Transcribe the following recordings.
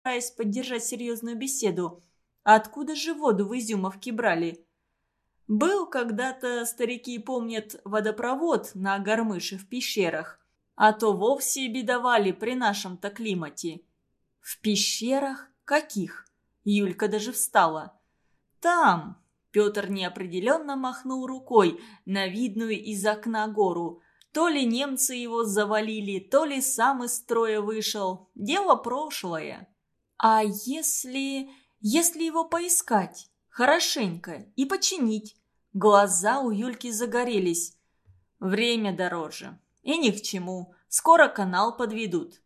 стараясь поддержать серьезную беседу. «А откуда же воду в Изюмовке брали?» Был когда-то, старики помнят, водопровод на Гармыше в пещерах. А то вовсе бедовали при нашем-то климате. В пещерах? Каких? Юлька даже встала. Там. Петр неопределенно махнул рукой на видную из окна гору. То ли немцы его завалили, то ли сам из строя вышел. Дело прошлое. А если... если его поискать? Хорошенько. И починить? Глаза у Юльки загорелись. Время дороже. И ни к чему. Скоро канал подведут.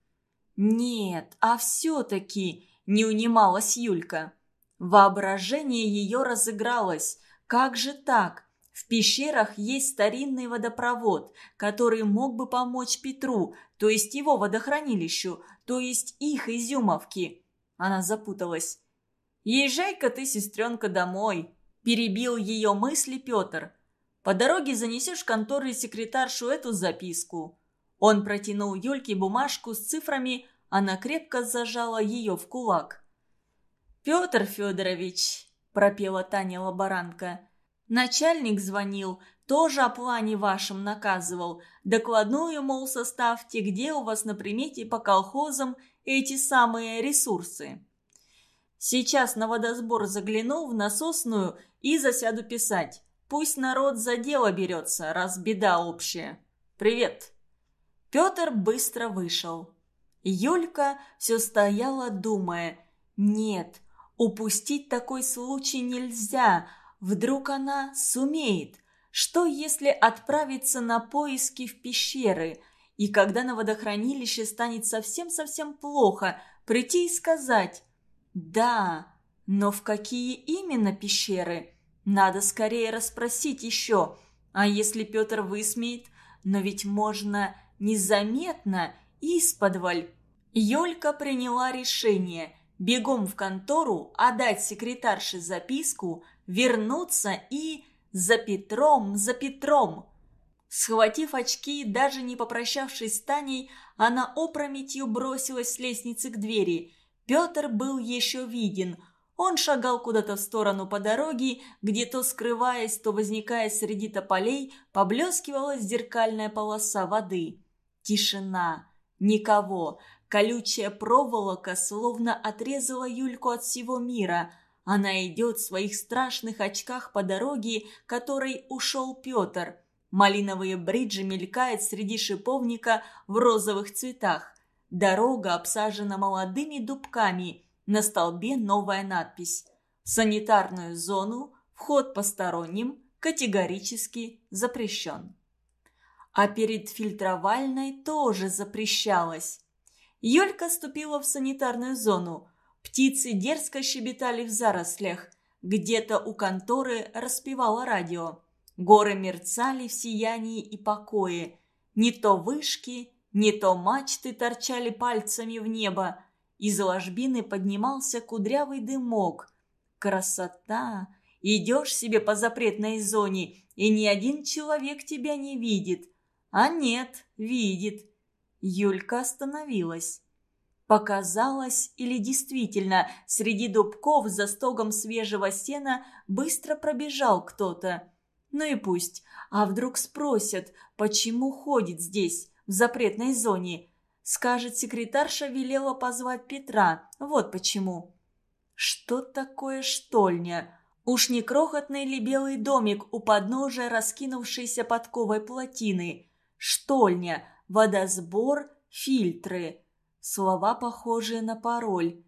Нет, а все-таки не унималась Юлька. Воображение ее разыгралось. Как же так? В пещерах есть старинный водопровод, который мог бы помочь Петру, то есть его водохранилищу, то есть их изюмовки. Она запуталась. «Езжай-ка ты, сестренка, домой», Перебил ее мысли Петр. «По дороге занесешь в контору секретаршу эту записку». Он протянул Юльке бумажку с цифрами, она крепко зажала ее в кулак. «Петр Федорович», – пропела Таня Лаборанка, – «начальник звонил, тоже о плане вашем наказывал. Докладную, мол, составьте, где у вас на примете по колхозам эти самые ресурсы». Сейчас на водосбор загляну в насосную и засяду писать. Пусть народ за дело берется, раз беда общая. Привет. Петр быстро вышел. Юлька все стояла, думая. Нет, упустить такой случай нельзя. Вдруг она сумеет. Что, если отправиться на поиски в пещеры? И когда на водохранилище станет совсем-совсем плохо, прийти и сказать «Да, но в какие именно пещеры?» Надо скорее расспросить еще. А если Петр высмеет? Но ведь можно незаметно, из-подваль. Юлька приняла решение бегом в контору, отдать секретарше записку, вернуться и... За Петром, за Петром! Схватив очки, даже не попрощавшись с Таней, она опрометью бросилась с лестницы к двери. Петр был еще виден – он шагал куда-то в сторону по дороге, где то скрываясь, то возникая среди тополей, поблескивала зеркальная полоса воды. Тишина. Никого. Колючая проволока словно отрезала Юльку от всего мира. Она идет в своих страшных очках по дороге, которой ушел Петр. Малиновые бриджи мелькают среди шиповника в розовых цветах. Дорога обсажена молодыми дубками – на столбе новая надпись «В санитарную зону вход посторонним категорически запрещен». А перед фильтровальной тоже запрещалось. Юлька ступила в санитарную зону. Птицы дерзко щебетали в зарослях. Где-то у конторы распевало радио. Горы мерцали в сиянии и покое. Не то вышки, не то мачты торчали пальцами в небо. Из ложбины поднимался кудрявый дымок. Красота! Идешь себе по запретной зоне, и ни один человек тебя не видит. А нет, видит. Юлька остановилась. Показалось, или действительно, среди дубков за стогом свежего сена быстро пробежал кто-то. Ну и пусть. А вдруг спросят, почему ходит здесь, в запретной зоне? Скажет, секретарша велела позвать Петра. Вот почему. Что такое штольня? Уж не крохотный ли белый домик у подножия раскинувшейся подковой плотины? Штольня, водосбор, фильтры. Слова, похожие на пароль.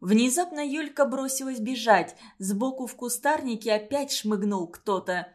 Внезапно Юлька бросилась бежать. Сбоку в кустарнике опять шмыгнул кто-то.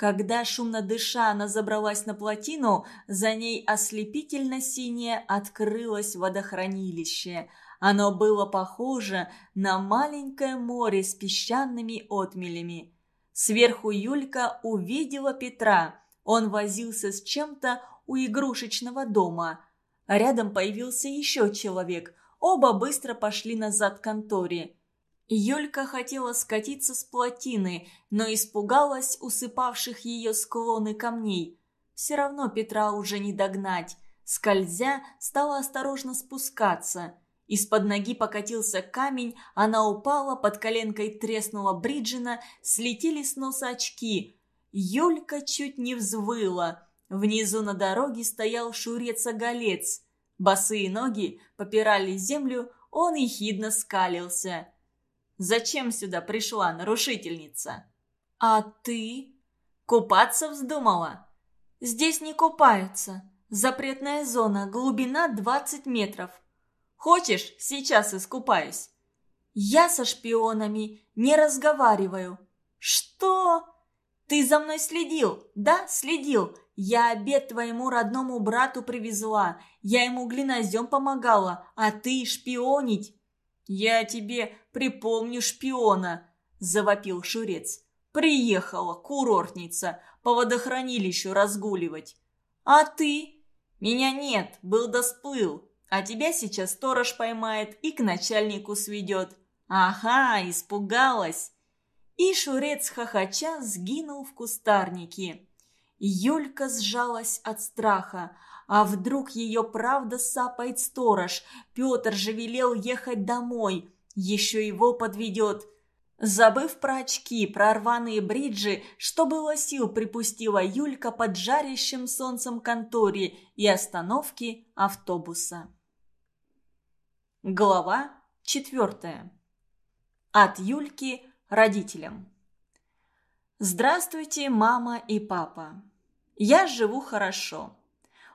Когда, шумно дыша, она забралась на плотину, за ней ослепительно синее открылось водохранилище. Оно было похоже на маленькое море с песчаными отмелями. Сверху Юлька увидела Петра. Он возился с чем-то у игрушечного дома. Рядом появился еще человек. Оба быстро пошли назад к конторе. Юлька хотела скатиться с плотины, но испугалась усыпавших ее склоны камней. Все равно Петра уже не догнать. Скользя, стала осторожно спускаться. Из-под ноги покатился камень, она упала, под коленкой треснула Бриджина, слетели с носа очки. Юлька чуть не взвыла. Внизу на дороге стоял шурец-оголец. Босые ноги попирали землю, он ехидно скалился. «Зачем сюда пришла нарушительница?» «А ты?» «Купаться вздумала?» «Здесь не купаются. Запретная зона, глубина 20 метров. Хочешь, сейчас искупаюсь?» «Я со шпионами не разговариваю». «Что?» «Ты за мной следил?» «Да, следил. Я обед твоему родному брату привезла. Я ему глинозем помогала, а ты шпионить». «Я тебе припомню шпиона», – завопил Шурец. «Приехала курортница по водохранилищу разгуливать». «А ты?» «Меня нет, был да. А тебя сейчас сторож поймает и к начальнику сведет». «Ага, испугалась». И Шурец хохоча сгинул в кустарнике. Юлька сжалась от страха. А вдруг ее правда сапает сторож? Петр же велел ехать домой. Еще его подведет. Забыв про очки, про рваные бриджи, что было сил припустила Юлька под жарящим солнцем конторе и остановки автобуса. Глава четвертая. От Юльки родителям. Здравствуйте, мама и папа. Я живу хорошо.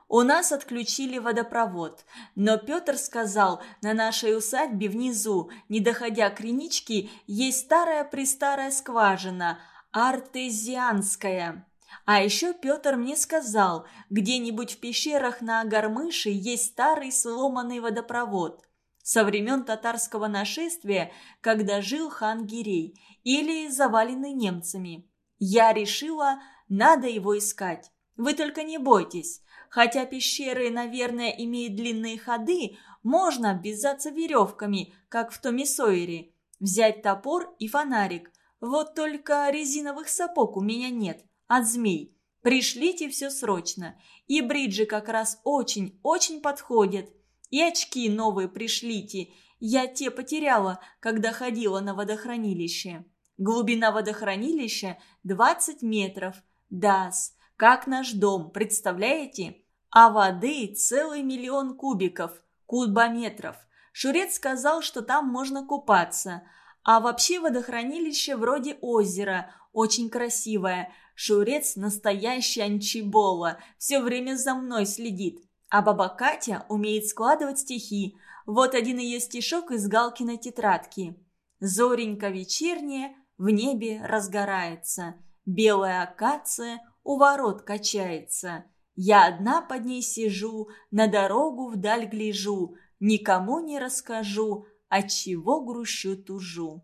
У нас отключили водопровод, но Петр сказал, на нашей усадьбе внизу, не доходя к Реничке, есть старая-престарая скважина, артезианская. А еще Петр мне сказал, где-нибудь в пещерах на Агармыше есть старый сломанный водопровод. Со времен татарского нашествия, когда жил хан Гирей, или заваленный немцами. Я решила, надо его искать. Вы только не бойтесь. Хотя пещеры, наверное, имеют длинные ходы, можно обвязаться веревками, как в Томе Сойере. Взять топор и фонарик. Вот только резиновых сапог у меня нет, от змей. Пришлите все срочно. И бриджи как раз очень-очень подходят. И очки новые пришлите. Я те потеряла, когда ходила на водохранилище. Глубина водохранилища 20 метров. Дас как наш дом, представляете? А воды целый миллион кубиков, кубометров. Шурец сказал, что там можно купаться. А вообще водохранилище вроде озера, очень красивое. Шурец настоящий анчибола, все время за мной следит. А баба Катя умеет складывать стихи. Вот один ее стишок из Галкиной тетрадки. «Зоренька вечерняя в небе разгорается, белая акация у ворот качается. Я одна под ней сижу, на дорогу вдаль гляжу, никому не расскажу, от чего грущу тужу.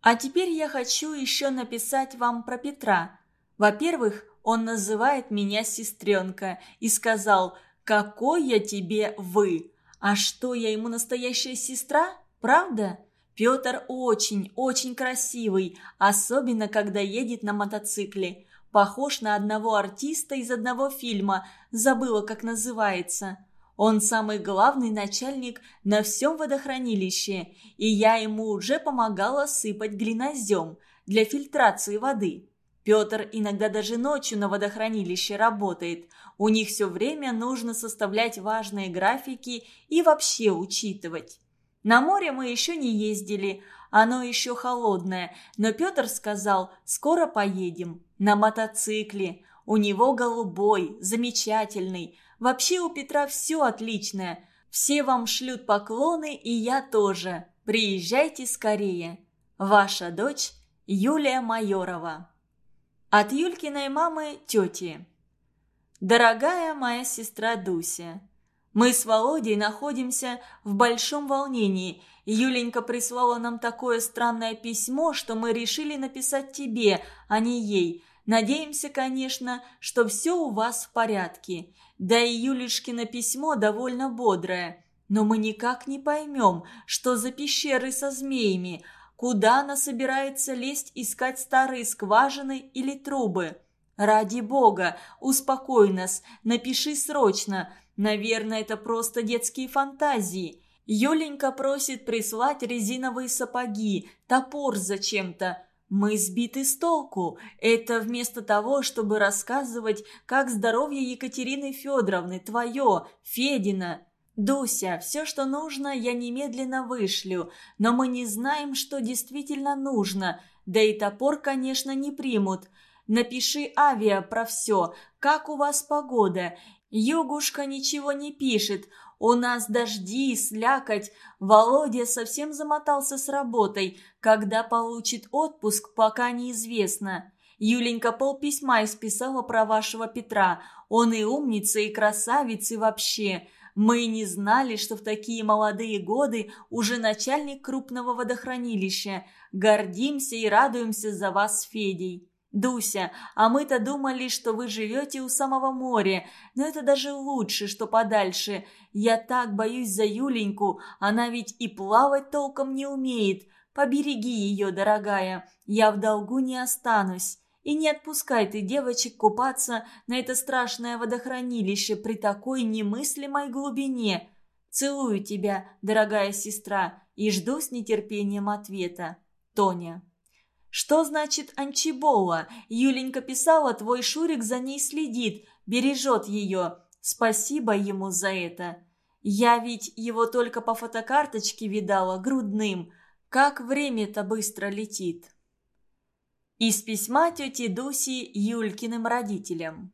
А теперь я хочу еще написать вам про Петра. Во-первых, он называет меня сестренка и сказал «Какой я тебе вы?» А что, я ему настоящая сестра? Правда? Петр очень, очень красивый, особенно когда едет на мотоцикле. Похож на одного артиста из одного фильма, забыла, как называется. Он самый главный начальник на всем водохранилище, и я ему уже помогала сыпать глинозем для фильтрации воды. Петр иногда даже ночью на водохранилище работает. У них все время нужно составлять важные графики и вообще учитывать. На море мы еще не ездили, оно еще холодное, но Петр сказал, скоро поедем. На мотоцикле. У него голубой, замечательный. Вообще у Петра все отличное. Все вам шлют поклоны, и я тоже. Приезжайте скорее. Ваша дочь Юлия Майорова. От Юлькиной мамы тети. Дорогая моя сестра Дуся, мы с Володей находимся в большом волнении. Юленька прислала нам такое странное письмо, что мы решили написать тебе, а не ей. Надеемся, конечно, что все у вас в порядке. Да и Юлишкино письмо довольно бодрое. Но мы никак не поймем, что за пещеры со змеями, куда она собирается лезть искать старые скважины или трубы. Ради бога, успокой нас, напиши срочно. Наверное, это просто детские фантазии. Юленька просит прислать резиновые сапоги, топор зачем-то. Мы сбиты с толку. Это вместо того, чтобы рассказывать, как здоровье Екатерины Федоровны, твое, Федина. Дуся, все, что нужно, я немедленно вышлю, но мы не знаем, что действительно нужно, да и топор, конечно, не примут. Напиши авиа про все, как у вас погода. Югушка ничего не пишет, у нас дожди, слякоть. Володя совсем замотался с работой. Когда получит отпуск, пока неизвестно. Юленька полписьма исписала про вашего Петра. Он и умница, и красавец, и вообще. Мы не знали, что в такие молодые годы уже начальник крупного водохранилища. Гордимся и радуемся за вас Федей. «Дуся, а мы-то думали, что вы живете у самого моря, но это даже лучше, что подальше. Я так боюсь за Юленьку, она ведь и плавать толком не умеет. Побереги ее, дорогая, я в долгу не останусь. И не отпускай ты девочек купаться на это страшное водохранилище при такой немыслимой глубине. Целую тебя, дорогая сестра, и жду с нетерпением ответа. Тоня. «Что значит Анчибола? Юленька писала, твой Шурик за ней следит, бережет ее. Спасибо ему за это. Я ведь его только по фотокарточке видала, грудным. Как время-то быстро летит». Из письма тети Дуси Юлькиным родителям.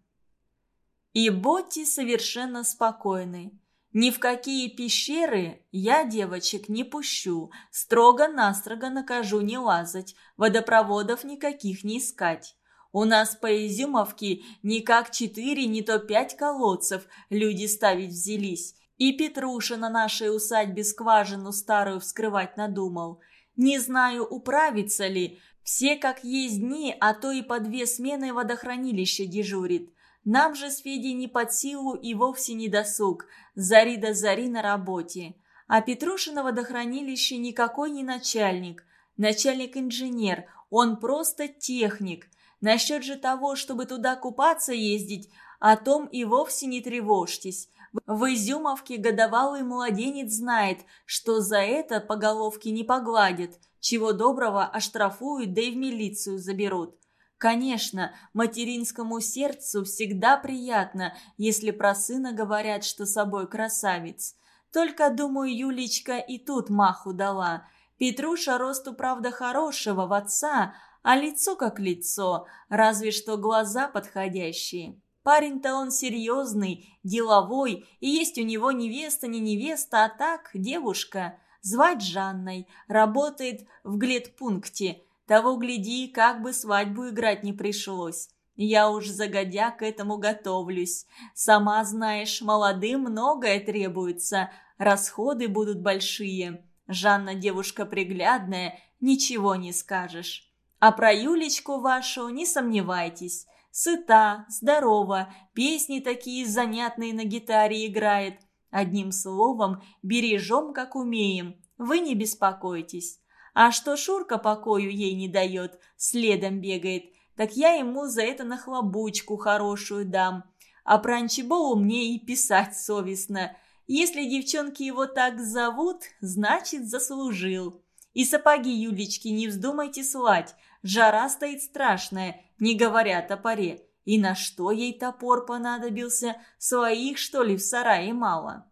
«И будьте совершенно спокойны. Ни в какие пещеры я девочек не пущу, строго-настрого накажу не лазать, водопроводов никаких не искать. У нас по Изюмовке не как четыре, не то пять колодцев люди ставить взялись. И Петруша на нашей усадьбе скважину старую вскрывать надумал. Не знаю, управится ли. Все как есть дни, а то и по две смены водохранилище дежурит. Нам же с Федей не под силу и вовсе не досуг, зари до зари на работе. А Петрушина водохранилище никакой не начальник. Начальник-инженер, он просто техник. Насчет же того, чтобы туда купаться ездить, о том и вовсе не тревожьтесь. В Изюмовке годовалый младенец знает, что за это по головке не погладят, чего доброго оштрафуют, да и в милицию заберут. Конечно, материнскому сердцу всегда приятно, если про сына говорят, что собой красавец. Только, думаю, Юлечка и тут маху дала. Петруша росту, правда, хорошего в отца, а лицо как лицо, разве что глаза подходящие. Парень-то он серьезный, деловой, и есть у него невеста не невеста, а так девушка. Звать Жанной, работает в гледпункте – того гляди, как бы свадьбу играть не пришлось. Я уж загодя к этому готовлюсь. Сама знаешь, молодым многое требуется, расходы будут большие. Жанна девушка приглядная, ничего не скажешь. А про Юлечку вашу не сомневайтесь. Сыта, здорова, песни такие занятные на гитаре играет. Одним словом, бережем, как умеем. Вы не беспокойтесь. А что Шурка покою ей не дает, следом бегает, так я ему за это нахлобучку хорошую дам. А про Анчиболу мне и писать совестно. Если девчонки его так зовут, значит заслужил. И сапоги Юлечки не вздумайте слать, жара стоит страшная, не говоря о топоре. И на что ей топор понадобился? Своих, что ли, в сарае мало?»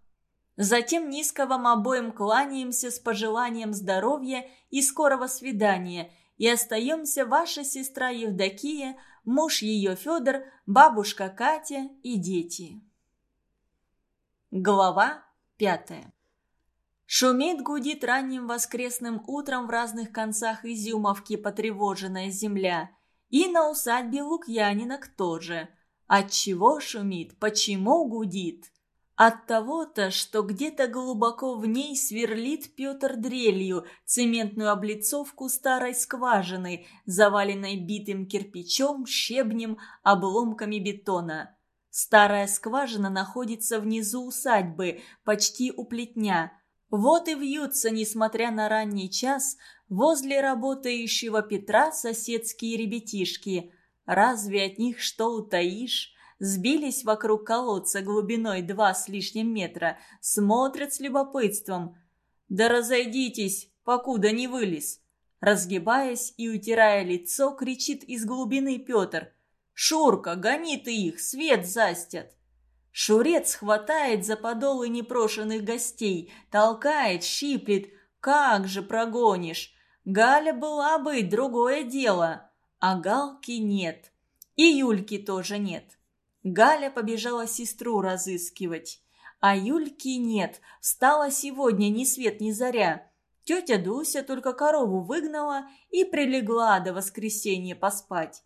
Затем низко вам обоим кланяемся с пожеланием здоровья и скорого свидания, и остаемся ваша сестра Евдокия, муж ее Федор, бабушка Катя и дети. Глава пятая Шумит, гудит ранним воскресным утром в разных концах Изюмовки потревоженная земля. И на усадьбе Лукьянинок тоже. Отчего шумит, почему гудит? От того-то, что где-то глубоко в ней сверлит Петр дрелью цементную облицовку старой скважины, заваленной битым кирпичом, щебнем, обломками бетона. Старая скважина находится внизу усадьбы, почти у плетня. Вот и вьются, несмотря на ранний час, возле работающего Петра соседские ребятишки. Разве от них что утаишь? Сбились вокруг колодца глубиной два с лишним метра, смотрят с любопытством. «Да разойдитесь, покуда не вылез!» Разгибаясь и утирая лицо, кричит из глубины Петр. «Шурка, гони ты их, свет застят!» Шурец хватает за подолы непрошенных гостей, толкает, щиплет. «Как же прогонишь!» Галя была бы, другое дело. А Галки нет. И Юльки тоже нет. Галя побежала сестру разыскивать. А Юльки нет, стала сегодня ни свет ни заря. Тетя Дуся только корову выгнала и прилегла до воскресенья поспать.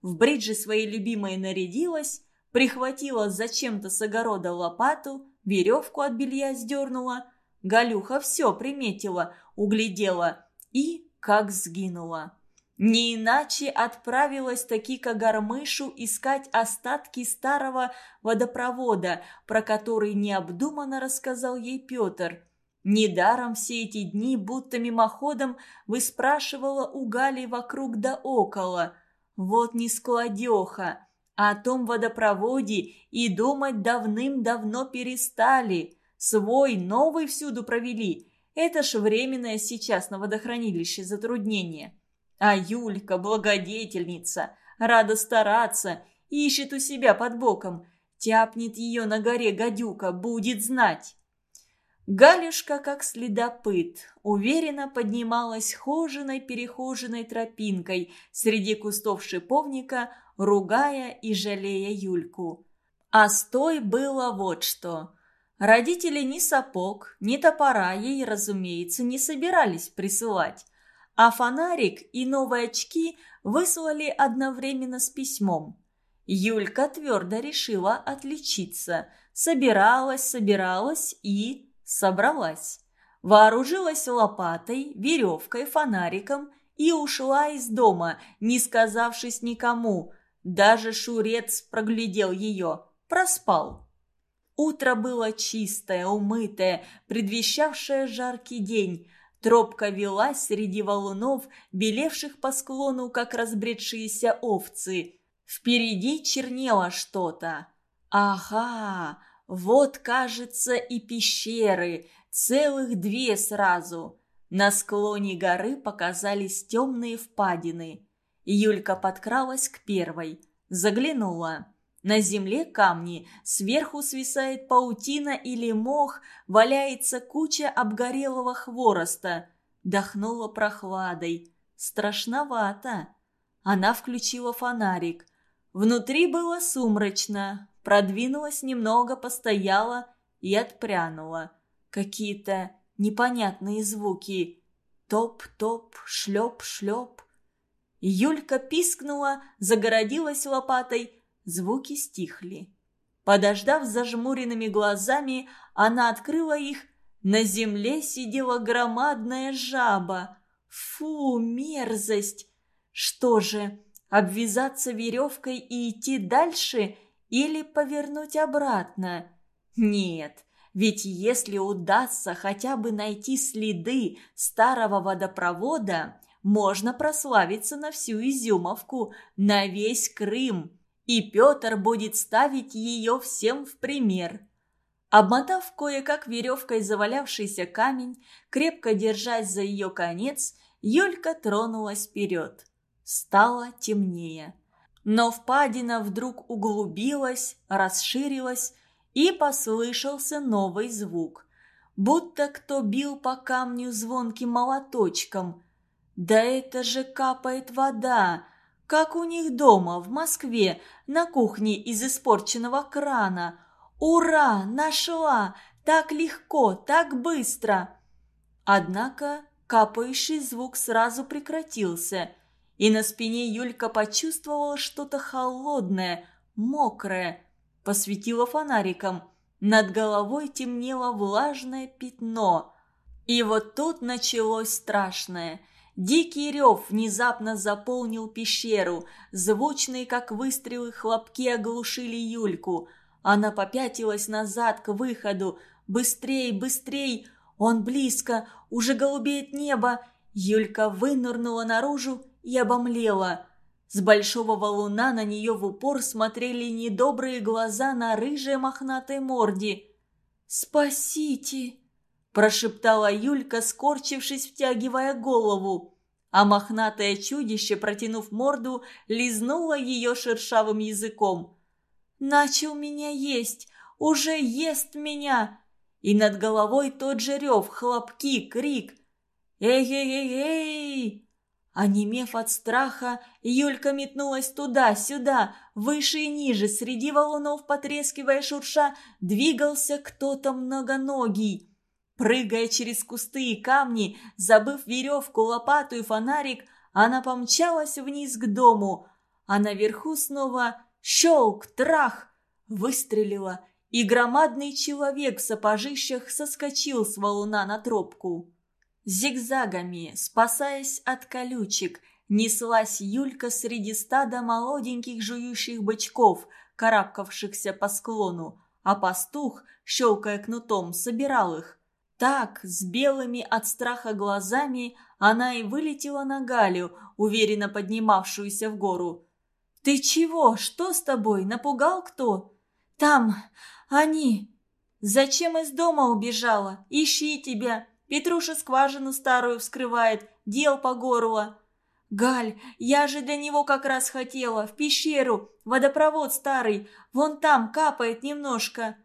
В бриджи своей любимой нарядилась, прихватила зачем-то с огорода лопату, веревку от белья сдернула. Галюха все приметила, углядела и как сгинула. Не иначе отправилась таки к Агармышу искать остатки старого водопровода, про который необдуманно рассказал ей Петр. Недаром все эти дни, будто мимоходом, выспрашивала у Гали вокруг да около. Вот не складеха. А о том водопроводе и думать давным-давно перестали. Свой, новый всюду провели. Это ж временное сейчас на водохранилище затруднение. А Юлька, благодетельница, рада стараться, ищет у себя под боком. Тяпнет ее на горе гадюка, будет знать. Галюшка, как следопыт, уверенно поднималась хоженой-перехоженной тропинкой среди кустов шиповника, ругая и жалея Юльку. А с той было вот что. Родители ни сапог, ни топора ей, разумеется, не собирались присылать а фонарик и новые очки выслали одновременно с письмом. Юлька твердо решила отличиться. Собиралась, собиралась и собралась. Вооружилась лопатой, веревкой, фонариком и ушла из дома, не сказавшись никому. Даже Шурец проглядел ее, проспал. Утро было чистое, умытое, предвещавшее жаркий день – Тропка велась среди валунов, белевших по склону, как разбредшиеся овцы. Впереди чернело что-то. Ага, вот, кажется, и пещеры, целых две сразу. На склоне горы показались темные впадины. Юлька подкралась к первой, заглянула. На земле камни, сверху свисает паутина или мох, валяется куча обгорелого хвороста. Дохнула прохладой. Страшновато. Она включила фонарик. Внутри было сумрачно. Продвинулась немного, постояла и отпрянула. Какие-то непонятные звуки. Топ-топ, шлеп-шлеп. Юлька пискнула, загородилась лопатой – Звуки стихли. Подождав зажмуренными глазами, она открыла их. На земле сидела громадная жаба. Фу, мерзость! Что же, обвязаться веревкой и идти дальше или повернуть обратно? Нет, ведь если удастся хотя бы найти следы старого водопровода, можно прославиться на всю Изюмовку, на весь Крым и Петр будет ставить ее всем в пример. Обмотав кое-как веревкой завалявшийся камень, крепко держась за ее конец, Юлька тронулась вперед. Стало темнее. Но впадина вдруг углубилась, расширилась, и послышался новый звук. Будто кто бил по камню звонким молоточком. «Да это же капает вода!» Как у них дома, в Москве, на кухне из испорченного крана. Ура! Нашла! Так легко, так быстро!» Однако капающий звук сразу прекратился, и на спине Юлька почувствовала что-то холодное, мокрое. Посветила фонариком. Над головой темнело влажное пятно. И вот тут началось страшное – Дикий рев внезапно заполнил пещеру. Звучные, как выстрелы, хлопки оглушили Юльку. Она попятилась назад к выходу. «Быстрей, быстрей! Он близко! Уже голубеет небо!» Юлька вынырнула наружу и обомлела. С большого валуна на нее в упор смотрели недобрые глаза на рыжей мохнатой морде. «Спасите!» Прошептала Юлька, скорчившись, втягивая голову. А мохнатое чудище, протянув морду, лизнуло ее шершавым языком. «Начал меня есть! Уже ест меня!» И над головой тот же рев, хлопки, крик. «Эй-эй-эй-эй!» Онемев от страха, Юлька метнулась туда-сюда, выше и ниже, среди валунов, потрескивая шурша, двигался кто-то многоногий. Прыгая через кусты и камни, забыв веревку, лопату и фонарик, она помчалась вниз к дому, а наверху снова щелк, трах, выстрелила, и громадный человек в сапожищах соскочил с валуна на тропку. Зигзагами, спасаясь от колючек, неслась Юлька среди стада молоденьких жующих бычков, карабкавшихся по склону, а пастух, щелкая кнутом, собирал их. Так, с белыми от страха глазами, она и вылетела на Галю, уверенно поднимавшуюся в гору. «Ты чего? Что с тобой? Напугал кто?» «Там! Они!» «Зачем из дома убежала? Ищи тебя! Петруша скважину старую вскрывает, дел по горло!» «Галь, я же для него как раз хотела, в пещеру, водопровод старый, вон там капает немножко».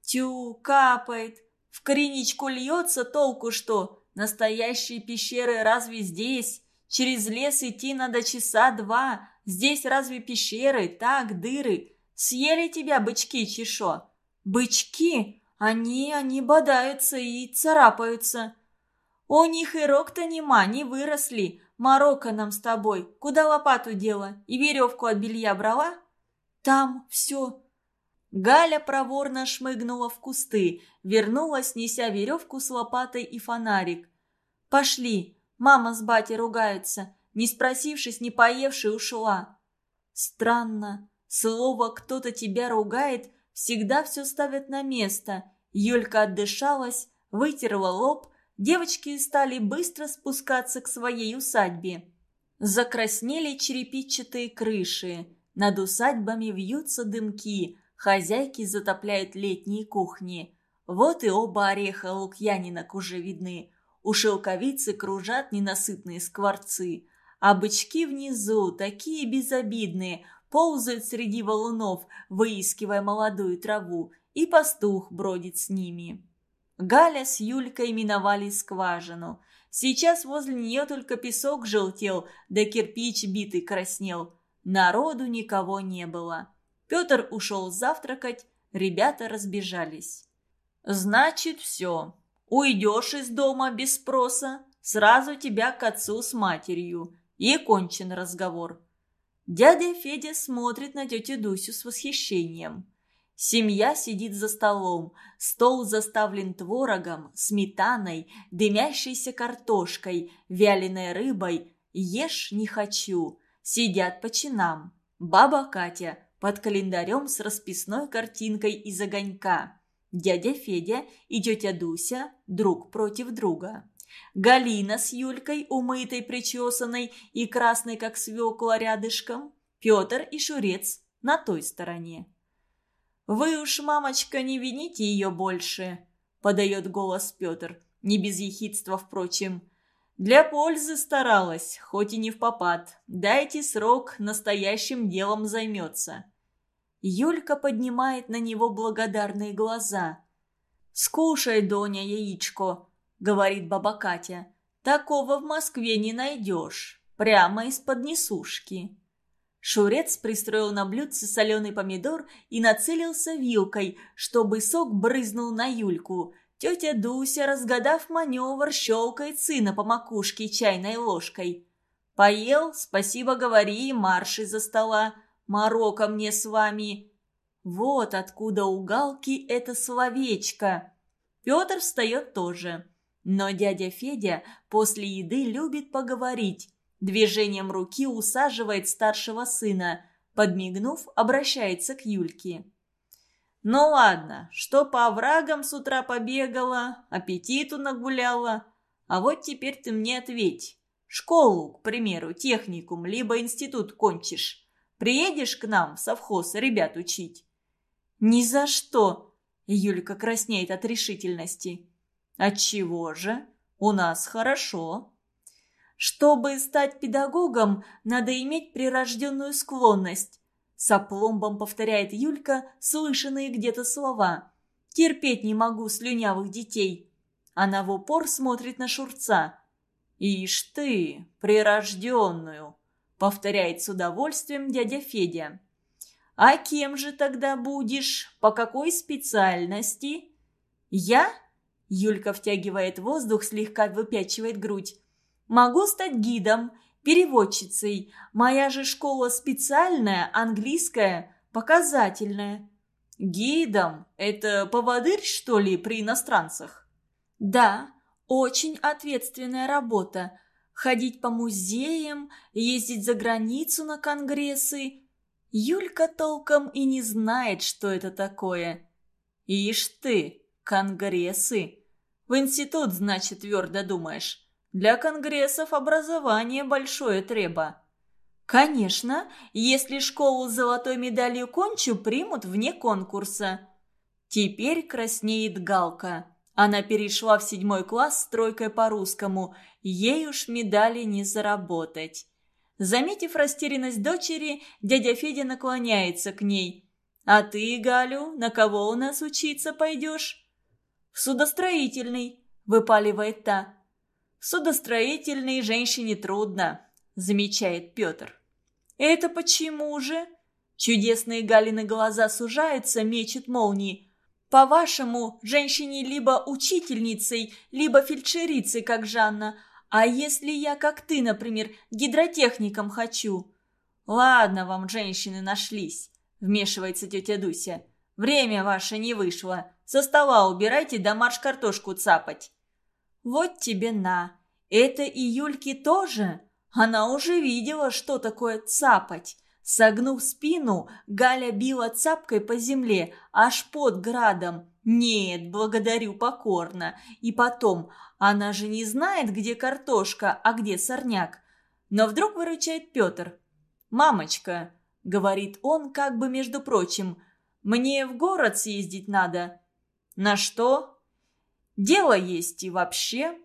«Тю, капает, в кореничку льется толку что? Настоящие пещеры разве здесь? Через лес идти надо часа два. Здесь разве пещеры? Так, дыры. Съели тебя бычки, Чешо? Бычки? Они, они бодаются и царапаются. У них и рог-то нема, не выросли. Марокко нам с тобой. Куда лопату дела? И веревку от белья брала? Там все. Галя проворно шмыгнула в кусты, вернулась, неся веревку с лопатой и фонарик. «Пошли, мама с батей ругаются», не спросившись, не поевши, ушла. Странно, слово «кто-то тебя ругает» всегда все ставит на место. Юлька отдышалась, вытерла лоб, девочки стали быстро спускаться к своей усадьбе. Закраснели черепичатые крыши, над усадьбами вьются дымки – Хозяйки затопляют летние кухни. Вот и оба ореха лукьянинок уже видны. У шелковицы кружат ненасытные скворцы. А бычки внизу, такие безобидные, ползают среди валунов, выискивая молодую траву, и пастух бродит с ними. Галя с Юлькой миновали скважину. Сейчас возле нее только песок желтел, да кирпич битый краснел. Народу никого не было. Петр ушел завтракать, ребята разбежались. «Значит, все. Уйдешь из дома без спроса, сразу тебя к отцу с матерью. И кончен разговор». Дядя Федя смотрит на тетю Дусю с восхищением. Семья сидит за столом. Стол заставлен творогом, сметаной, дымящейся картошкой, вяленой рыбой. Ешь не хочу. Сидят по чинам. Баба Катя под календарем с расписной картинкой из огонька. Дядя Федя и тетя Дуся друг против друга. Галина с Юлькой, умытой, причесанной и красной, как свекла, рядышком. Петр и Шурец на той стороне. «Вы уж, мамочка, не вините ее больше», — подает голос Петр, не без ехидства, впрочем. «Для пользы старалась, хоть и не в попад. Дайте срок, настоящим делом займется». Юлька поднимает на него благодарные глаза. «Скушай, Доня, яичко», — говорит баба Катя. «Такого в Москве не найдешь. Прямо из-под несушки». Шурец пристроил на блюдце соленый помидор и нацелился вилкой, чтобы сок брызнул на Юльку. Тетя Дуся, разгадав маневр, щелкает сына по макушке чайной ложкой. «Поел? Спасибо говори, марш из-за стола. Марокко мне с вами. Вот откуда у Галки это словечко. Петр встает тоже. Но дядя Федя после еды любит поговорить. Движением руки усаживает старшего сына. Подмигнув, обращается к Юльке. «Ну ладно, что по оврагам с утра побегала, аппетиту нагуляла. А вот теперь ты мне ответь. Школу, к примеру, техникум, либо институт кончишь. Приедешь к нам в совхоз ребят учить?» «Ни за что!» – Юлька краснеет от решительности. Отчего же? У нас хорошо. Чтобы стать педагогом, надо иметь прирожденную склонность. С повторяет Юлька слышанные где-то слова. Терпеть не могу слюнявых детей. Она в упор смотрит на Шурца. «Ишь ты, прирожденную!» Повторяет с удовольствием дядя Федя. «А кем же тогда будешь? По какой специальности?» «Я?» Юлька втягивает воздух, слегка выпячивает грудь. «Могу стать гидом, переводчицей. Моя же школа специальная, английская, показательная». «Гидом? Это поводырь, что ли, при иностранцах?» «Да, очень ответственная работа. Ходить по музеям, ездить за границу на конгрессы. Юлька толком и не знает, что это такое. Ишь ты, конгрессы. В институт, значит, твердо думаешь. Для конгрессов образование большое треба. Конечно, если школу с золотой медалью кончу, примут вне конкурса. Теперь краснеет Галка. Она перешла в седьмой класс с тройкой по русскому. Ей уж медали не заработать. Заметив растерянность дочери, дядя Федя наклоняется к ней. «А ты, Галю, на кого у нас учиться пойдешь?» «В судостроительный», — выпаливает та. «В судостроительный женщине трудно», — замечает Петр. «Это почему же?» Чудесные Галины глаза сужаются, мечет молнии. По-вашему, женщине либо учительницей, либо фельдшерицей, как Жанна. А если я, как ты, например, гидротехником хочу?» «Ладно вам, женщины, нашлись», — вмешивается тетя Дуся. «Время ваше не вышло. Со стола убирайте да марш картошку цапать». «Вот тебе на. Это и Юльке тоже? Она уже видела, что такое цапать. Согнув спину, Галя била цапкой по земле, аж под градом. «Нет, благодарю покорно. И потом, она же не знает, где картошка, а где сорняк». Но вдруг выручает Петр. «Мамочка», — говорит он, как бы между прочим, — «мне в город съездить надо». «На что?» «Дело есть и вообще.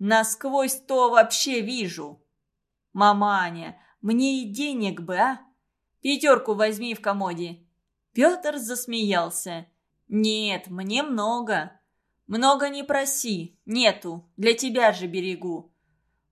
Насквозь то вообще вижу». «Маманя, мне и денег бы, а?» Пятерку возьми в комоде». Петр засмеялся. «Нет, мне много». «Много не проси, нету, для тебя же берегу».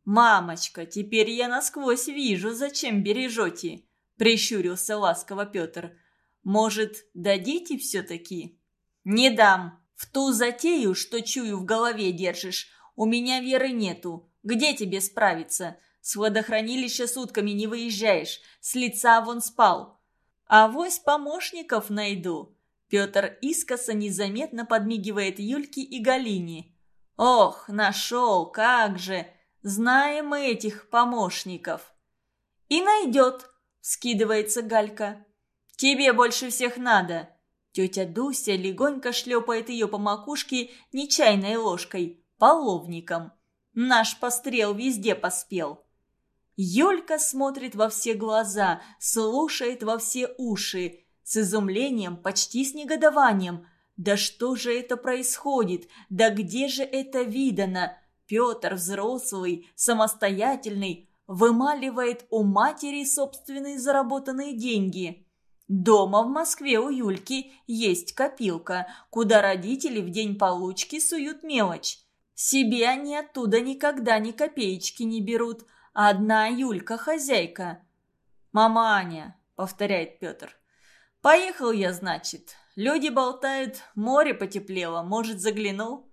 «Мамочка, теперь я насквозь вижу, зачем бережете», — прищурился ласково Петр. «Может, дадите все-таки?» «Не дам. В ту затею, что чую в голове держишь, у меня веры нету. Где тебе справиться? С водохранилища сутками не выезжаешь, с лица вон спал. А вось помощников найду». Петр искоса незаметно подмигивает Юльке и Галине. «Ох, нашел, как же! Знаем мы этих помощников!» «И найдет!» – скидывается Галька. «Тебе больше всех надо!» Тетя Дуся легонько шлепает ее по макушке нечаянной ложкой, половником. Наш пострел везде поспел. Юлька смотрит во все глаза, слушает во все уши, с изумлением, почти с негодованием. Да что же это происходит? Да где же это видано? Петр взрослый, самостоятельный, вымаливает у матери собственные заработанные деньги. Дома в Москве у Юльки есть копилка, куда родители в день получки суют мелочь. Себе они оттуда никогда ни копеечки не берут – одна Юлька хозяйка. «Мама Аня», — повторяет Петр. «Поехал я, значит. Люди болтают, море потеплело, может, заглянул?»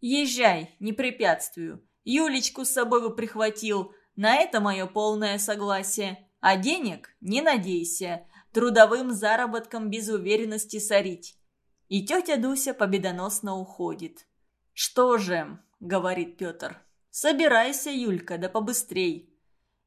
«Езжай, не препятствую. Юлечку с собой бы прихватил. На это мое полное согласие. А денег не надейся. Трудовым заработком без уверенности сорить». И тетя Дуся победоносно уходит. «Что же?» — говорит Петр. «Собирайся, Юлька, да побыстрей».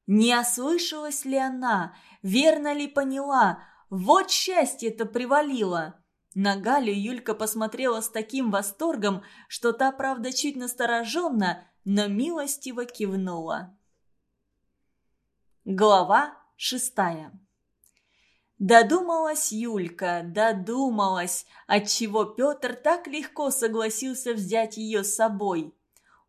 Не ослышалась ли она, верно ли поняла, вот счастье-то привалило. На Галю Юлька посмотрела с таким восторгом, что та, правда, чуть настороженно, но милостиво кивнула. Глава шестая Додумалась Юлька, додумалась, отчего Петр так легко согласился взять ее с собой.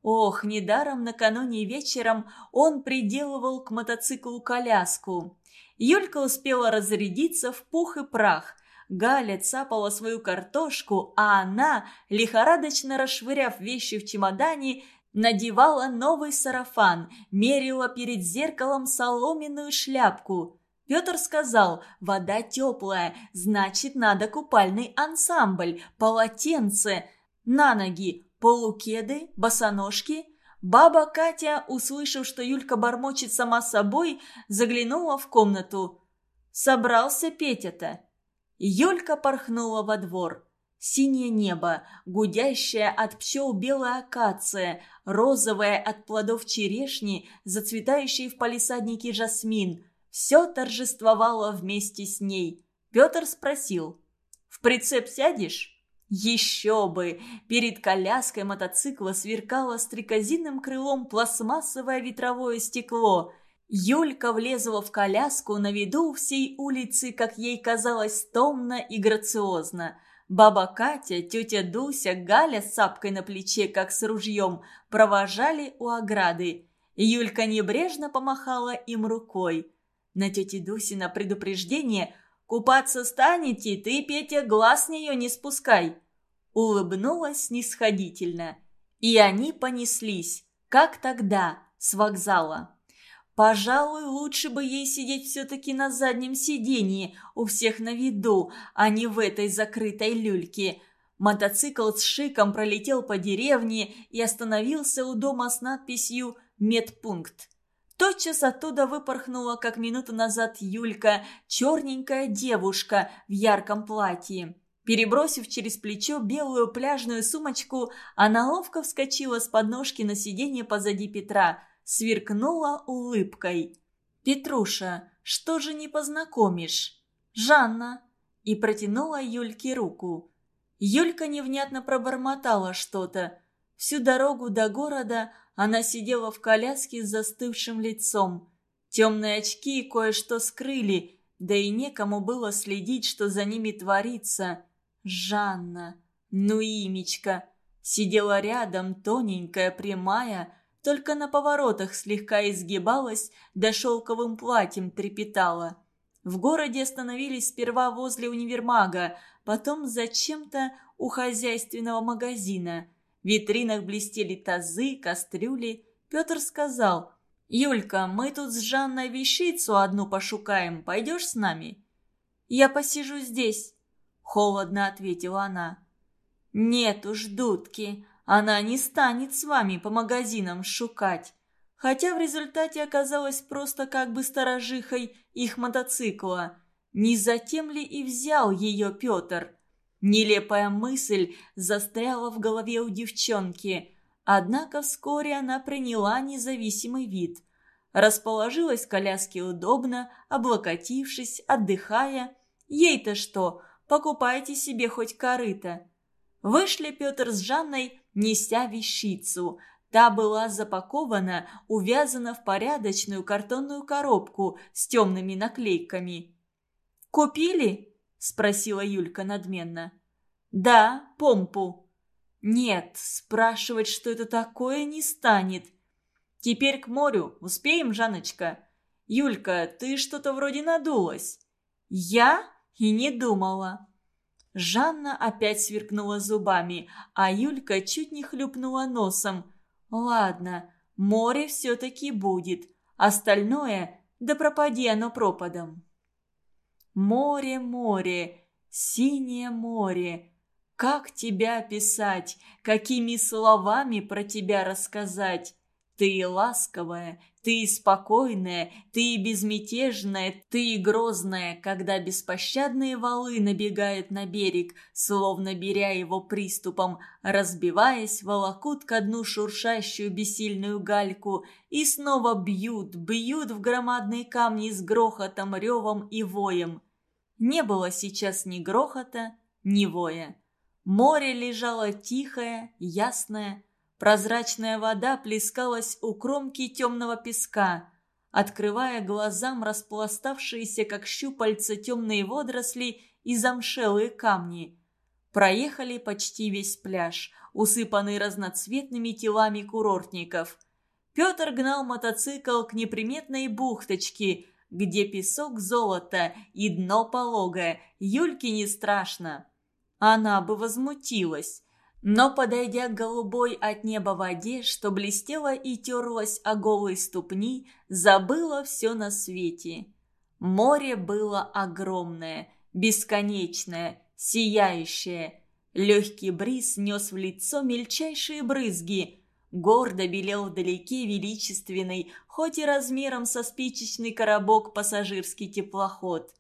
Ох, недаром накануне вечером он приделывал к мотоциклу коляску. Юлька успела разрядиться в пух и прах. Галя цапала свою картошку, а она, лихорадочно расшвыряв вещи в чемодане, надевала новый сарафан, мерила перед зеркалом соломенную шляпку. Петр сказал, вода теплая, значит, надо купальный ансамбль, полотенце, на ноги, полукеды, босоножки. Баба Катя, услышав, что Юлька бормочет сама собой, заглянула в комнату. Собрался Петя-то. Юлька порхнула во двор. Синее небо, гудящая от пчел белая акация, розовая от плодов черешни, зацветающий в палисаднике жасмин – все торжествовало вместе с ней. Петр спросил, «В прицеп сядешь?» Еще бы! Перед коляской мотоцикла сверкало стрекозиным крылом пластмассовое ветровое стекло. Юлька влезла в коляску на виду всей улицы, как ей казалось, томно и грациозно. Баба Катя, тетя Дуся, Галя с сапкой на плече, как с ружьем, провожали у ограды. Юлька небрежно помахала им рукой. На тети Дуси на предупреждение «Купаться станете, ты, Петя, глаз с нее не спускай!» Улыбнулась снисходительно. И они понеслись, как тогда, с вокзала. Пожалуй, лучше бы ей сидеть все-таки на заднем сиденье, у всех на виду, а не в этой закрытой люльке. Мотоцикл с шиком пролетел по деревне и остановился у дома с надписью «Медпункт». Тотчас оттуда выпорхнула, как минуту назад Юлька, черненькая девушка в ярком платье. Перебросив через плечо белую пляжную сумочку, она ловко вскочила с подножки на сиденье позади Петра, сверкнула улыбкой. «Петруша, что же не познакомишь?» «Жанна!» и протянула Юльке руку. Юлька невнятно пробормотала что-то. Всю дорогу до города она сидела в коляске с застывшим лицом. Темные очки кое-что скрыли, да и некому было следить, что за ними творится. Жанна, ну имечка, сидела рядом, тоненькая, прямая, только на поворотах слегка изгибалась, да шелковым платьем трепетала. В городе остановились сперва возле универмага, потом зачем-то у хозяйственного магазина – в витринах блестели тазы, кастрюли. Петр сказал, «Юлька, мы тут с Жанной вещицу одну пошукаем. Пойдешь с нами?» «Я посижу здесь», — холодно ответила она. «Нет уж, дудки, она не станет с вами по магазинам шукать». Хотя в результате оказалась просто как бы сторожихой их мотоцикла. Не затем ли и взял ее Петр? Нелепая мысль застряла в голове у девчонки, однако вскоре она приняла независимый вид. Расположилась в коляске удобно, облокотившись, отдыхая. Ей-то что, покупайте себе хоть корыто. Вышли Петр с Жанной, неся вещицу. Та была запакована, увязана в порядочную картонную коробку с темными наклейками. «Купили?» – спросила Юлька надменно. «Да, помпу». «Нет, спрашивать, что это такое, не станет. Теперь к морю. Успеем, Жанночка?» «Юлька, ты что-то вроде надулась». «Я? И не думала». Жанна опять сверкнула зубами, а Юлька чуть не хлюпнула носом. «Ладно, море все-таки будет. Остальное, да пропади оно пропадом». Море, море, синее море. Как тебя описать, какими словами про тебя рассказать? Ты и ласковая, ты и спокойная, ты и безмятежная, ты и грозная, когда беспощадные валы набегают на берег, словно беря его приступом, разбиваясь, волокут ко дну шуршащую бессильную гальку и снова бьют, бьют в громадные камни с грохотом, ревом и воем. Не было сейчас ни грохота, ни воя. Море лежало тихое, ясное. Прозрачная вода плескалась у кромки темного песка. открывая глазам распластавшиеся, как щупальца, темные водоросли и замшелые камни. Проехали почти весь пляж, усыпанный разноцветными телами курортников. Петр гнал мотоцикл к неприметной бухточке, где песок золото и дно пологое, Юльке не страшно. Она бы возмутилась. Но, подойдя к голубой от неба воде, что блестела и терлась о голые ступни, забыла все на свете. Море было огромное, бесконечное, сияющее. Легкий бриз нес в лицо мельчайшие брызги. Гордо белел вдалеке величественный, хоть и размером со спичечный коробок пассажирский теплоход.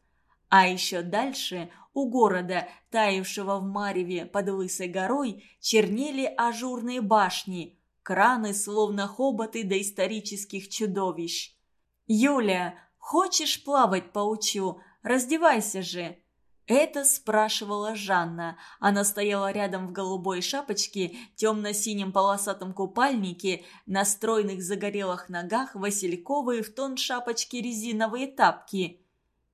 А еще дальше у города, таявшего в Мареве под Лысой горой, чернели ажурные башни, краны, словно хоботы доисторических чудовищ. «Юля, хочешь плавать поучу? Раздевайся же!» Это спрашивала Жанна. Она стояла рядом в голубой шапочке, темно-синем полосатом купальнике, на стройных загорелых ногах васильковые в тон шапочки резиновые тапки.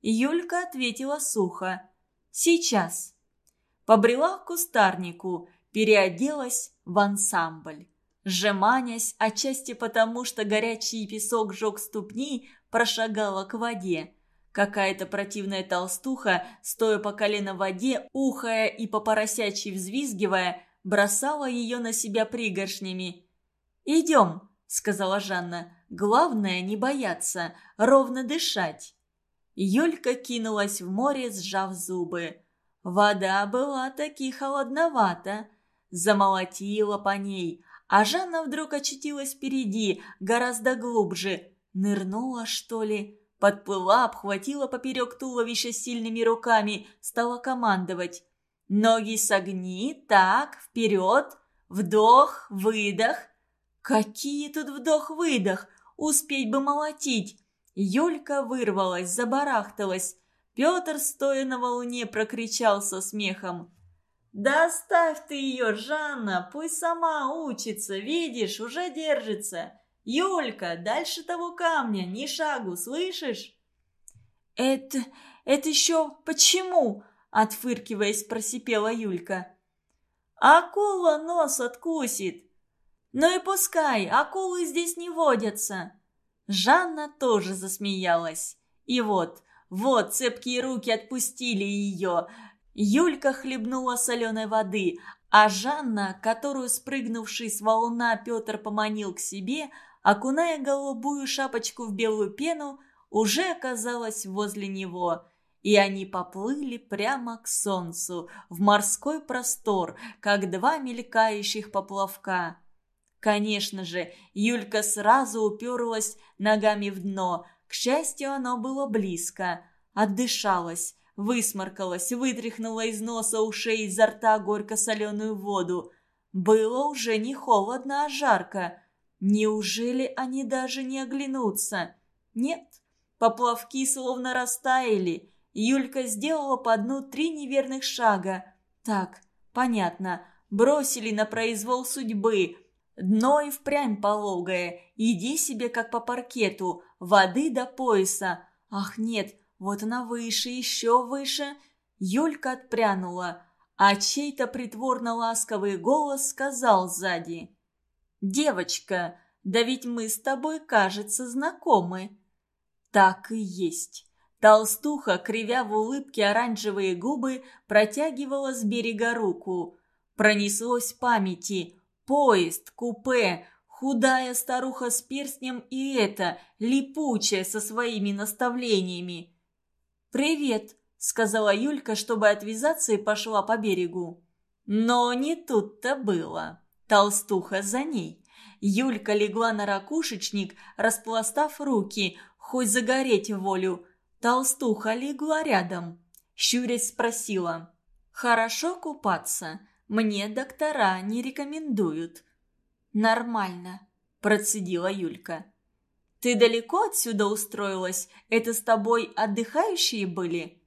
Юлька ответила сухо. Сейчас. Побрела к кустарнику, переоделась в ансамбль. Сжиманясь, отчасти потому, что горячий песок жег ступни, прошагала к воде. Какая-то противная толстуха, стоя по колено в воде, ухая и по поросячьи взвизгивая, бросала ее на себя пригоршнями. «Идем», — сказала Жанна. «Главное не бояться, ровно дышать». Юлька кинулась в море, сжав зубы. Вода была таки холодновата. Замолотила по ней, а Жанна вдруг очутилась впереди, гораздо глубже. Нырнула, что ли? Подплыла, обхватила поперек туловища сильными руками, стала командовать. «Ноги согни, так, вперед, вдох, выдох». «Какие тут вдох-выдох? Успеть бы молотить!» Юлька вырвалась, забарахталась. Петр, стоя на волне, прокричал со смехом. «Да оставь ты ее, Жанна, пусть сама учится, видишь, уже держится. Юлька, дальше того камня, ни шагу, слышишь?» «Это... это еще почему?» — отфыркиваясь, просипела Юлька. «Акула нос откусит!» «Ну и пускай, акулы здесь не водятся!» Жанна тоже засмеялась. И вот, вот цепкие руки отпустили ее. Юлька хлебнула соленой воды, а Жанна, которую, спрыгнувший с волна, Петр поманил к себе, окуная голубую шапочку в белую пену, уже оказалась возле него. И они поплыли прямо к солнцу, в морской простор, как два мелькающих поплавка. Конечно же, Юлька сразу уперлась ногами в дно. К счастью, оно было близко. Отдышалась, высморкалась, вытряхнула из носа, ушей, изо рта горько-соленую воду. Было уже не холодно, а жарко. Неужели они даже не оглянутся? Нет, поплавки словно растаяли. Юлька сделала по дну три неверных шага. Так, понятно, бросили на произвол судьбы – Дно и впрямь пологое. Иди себе как по паркету, воды до пояса. Ах нет, вот она выше, еще выше. Юлька отпрянула, а чей-то притворно-ласковый голос сказал сзади. «Девочка, да ведь мы с тобой, кажется, знакомы». Так и есть. Толстуха, кривя в улыбке оранжевые губы, протягивала с берега руку. Пронеслось памяти – Поезд, купе, худая старуха с перстнем и эта, липучая со своими наставлениями. «Привет», — сказала Юлька, чтобы отвязаться и пошла по берегу. Но не тут-то было. Толстуха за ней. Юлька легла на ракушечник, распластав руки, хоть загореть волю. Толстуха легла рядом. Щурясь спросила. «Хорошо купаться?» Мне доктора не рекомендуют». «Нормально», – процедила Юлька. «Ты далеко отсюда устроилась? Это с тобой отдыхающие были?»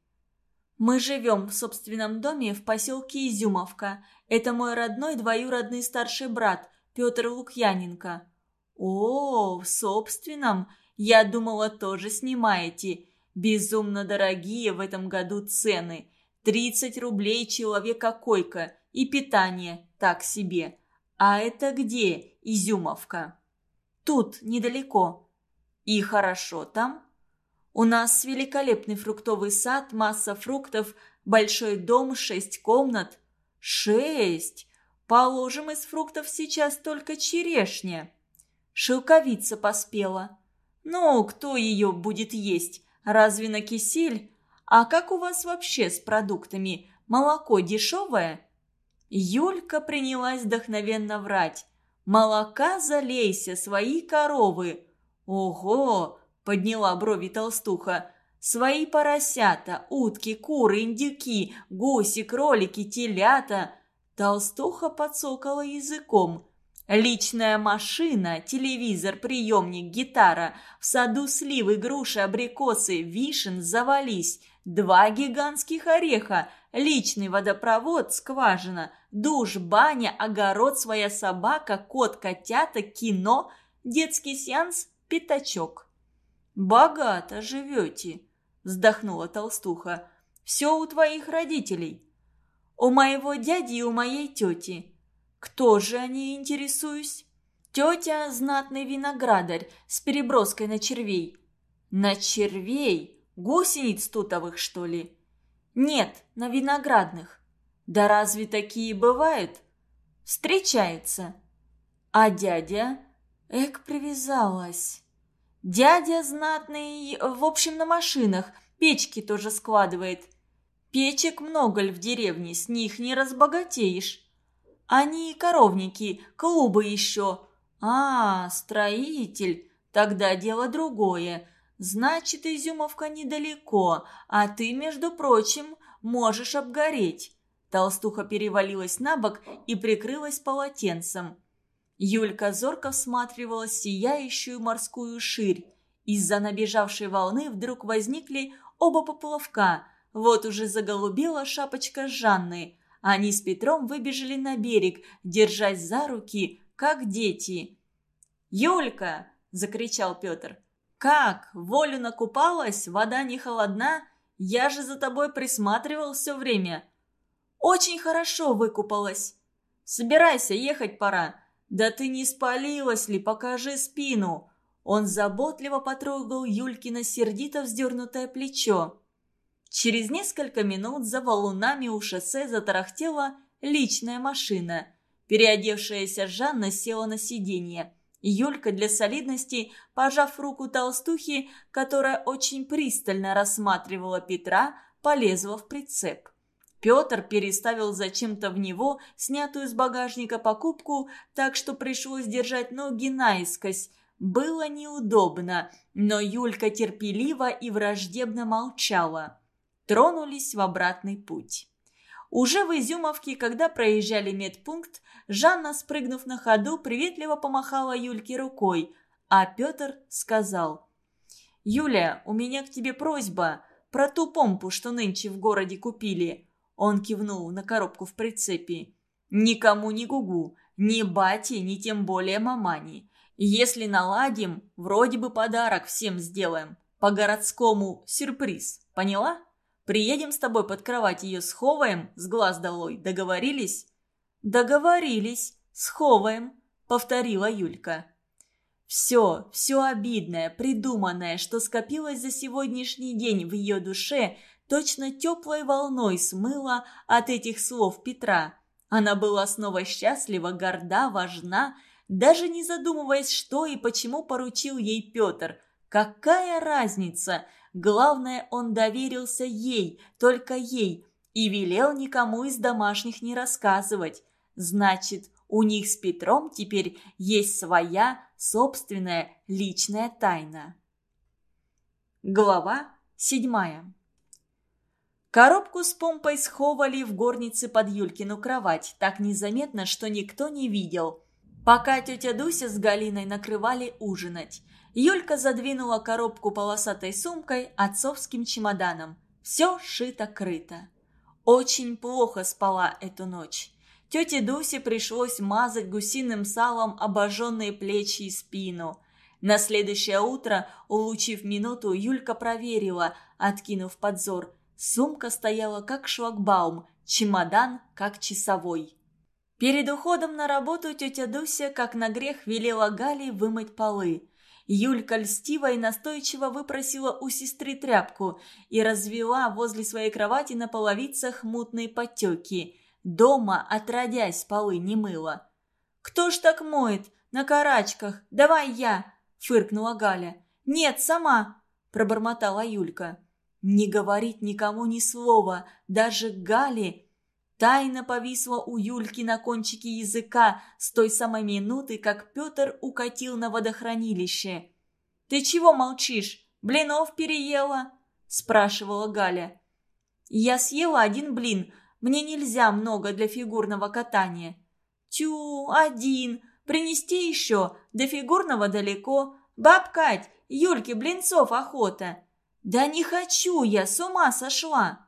«Мы живем в собственном доме в поселке Изюмовка. Это мой родной двоюродный старший брат, Петр Лукьяненко». «О, в собственном? Я думала, тоже снимаете. Безумно дорогие в этом году цены. 30 рублей человека-койка и питание так себе. А это где Изюмовка? Тут, недалеко. И хорошо там? У нас великолепный фруктовый сад, масса фруктов, большой дом, шесть комнат. Шесть! Положим, из фруктов сейчас только черешня. Шелковица поспела. Ну, кто ее будет есть? Разве на кисель? А как у вас вообще с продуктами? Молоко дешевое? Юлька принялась вдохновенно врать. «Молока залейся, свои коровы!» «Ого!» – подняла брови толстуха. «Свои поросята, утки, куры, индюки, гуси, кролики, телята!» Толстуха подсокала языком. Личная машина, телевизор, приемник, гитара. В саду сливы, груши, абрикосы, вишен завались. Два гигантских ореха, личный водопровод, скважина, душ, баня, огород, своя собака, кот, котята, кино, детский сеанс, пятачок. «Богато живете», – вздохнула толстуха. «Все у твоих родителей». «У моего дяди и у моей тети». «Кто же они, интересуюсь?» «Тетя – знатный виноградарь с переброской на червей». «На червей? Гусениц тутовых, что ли?» «Нет, на виноградных». «Да разве такие бывают?» «Встречаются». «А дядя?» Эк, привязалась. «Дядя знатный, в общем, на машинах, печки тоже складывает». «Печек много ль в деревне, с них не разбогатеешь». Они коровники, клубы еще. А, строитель. Тогда дело другое. Значит, Изюмовка недалеко, а ты, между прочим, можешь обгореть. Толстуха перевалилась на бок и прикрылась полотенцем. Юлька зорко всматривала сияющую морскую ширь. Из-за набежавшей волны вдруг возникли оба поплавка. Вот уже заголубела шапочка Жанны – они с Петром выбежали на берег, держась за руки, как дети. «Юлька!» – закричал Петр. «Как? Волю накупалась? Вода не холодна? Я же за тобой присматривал все время». «Очень хорошо выкупалась». «Собирайся, ехать пора». «Да ты не спалилась ли? Покажи спину». Он заботливо потрогал Юлькино сердито вздернутое плечо. Через несколько минут за валунами у шоссе затарахтела личная машина. Переодевшаяся Жанна села на сиденье. Юлька для солидности, пожав руку толстухи, которая очень пристально рассматривала Петра, полезла в прицеп. Петр переставил зачем-то в него снятую с багажника покупку, так что пришлось держать ноги наискось. Было неудобно, но Юлька терпеливо и враждебно молчала тронулись в обратный путь. Уже в Изюмовке, когда проезжали медпункт, Жанна, спрыгнув на ходу, приветливо помахала Юльке рукой, а Петр сказал «Юля, у меня к тебе просьба про ту помпу, что нынче в городе купили». Он кивнул на коробку в прицепе. «Никому не гугу, ни бате, ни тем более мамани. Если наладим, вроде бы подарок всем сделаем. По-городскому сюрприз. Поняла?» Приедем с тобой под кровать ее сховаем, с глаз долой. Договорились?» «Договорились. Сховаем», — повторила Юлька. Все, все обидное, придуманное, что скопилось за сегодняшний день в ее душе, точно теплой волной смыло от этих слов Петра. Она была снова счастлива, горда, важна, даже не задумываясь, что и почему поручил ей Петр. Какая разница? Главное, он доверился ей, только ей, и велел никому из домашних не рассказывать. Значит, у них с Петром теперь есть своя собственная личная тайна. Глава седьмая Коробку с помпой сховали в горнице под Юлькину кровать, так незаметно, что никто не видел. Пока тетя Дуся с Галиной накрывали ужинать. Юлька задвинула коробку полосатой сумкой отцовским чемоданом. Все шито-крыто. Очень плохо спала эту ночь. Тете Дусе пришлось мазать гусиным салом обожженные плечи и спину. На следующее утро, улучив минуту, Юлька проверила, откинув подзор. Сумка стояла как шлагбаум, чемодан как часовой. Перед уходом на работу тетя Дуся, как на грех, велела Гале вымыть полы. Юлька льстиво и настойчиво выпросила у сестры тряпку и развела возле своей кровати на половицах мутные потеки. Дома, отродясь, полы не мыла. «Кто ж так моет? На карачках. Давай я!» – фыркнула Галя. «Нет, сама!» – пробормотала Юлька. Не говорит никому ни слова, даже Гале. Тайна повисла у Юльки на кончике языка с той самой минуты, как Петр укатил на водохранилище. «Ты чего молчишь? Блинов переела?» – спрашивала Галя. «Я съела один блин. Мне нельзя много для фигурного катания». «Тю, один. Принести еще. До фигурного далеко. Баб Кать, Юльке блинцов охота». «Да не хочу я, с ума сошла!»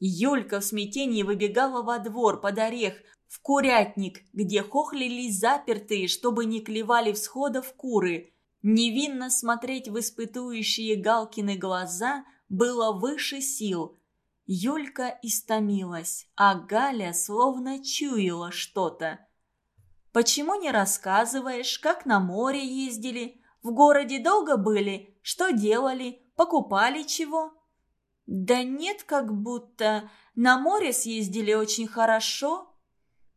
Юлька в смятении выбегала во двор под орех, в курятник, где хохлились запертые, чтобы не клевали всходов куры. Невинно смотреть в испытующие Галкины глаза было выше сил. Юлька истомилась, а Галя словно чуяла что-то. «Почему не рассказываешь, как на море ездили? В городе долго были? Что делали? Покупали чего?» «Да нет, как будто. На море съездили очень хорошо».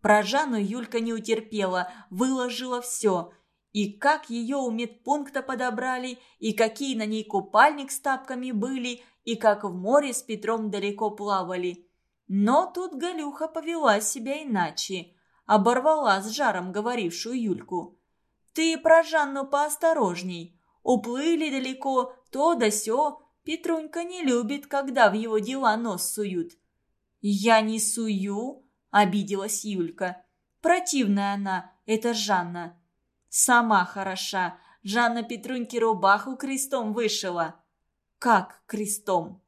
Про Жанну Юлька не утерпела, выложила все. И как ее у медпункта подобрали, и какие на ней купальник с тапками были, и как в море с Петром далеко плавали. Но тут Галюха повела себя иначе. Оборвала с жаром говорившую Юльку. «Ты про Жанну поосторожней. Уплыли далеко, то да сё. Петрунька не любит, когда в его дела нос суют». «Я не сую», — обиделась Юлька. «Противная она, это Жанна». «Сама хороша. Жанна Петруньке рубаху крестом вышила». «Как крестом?»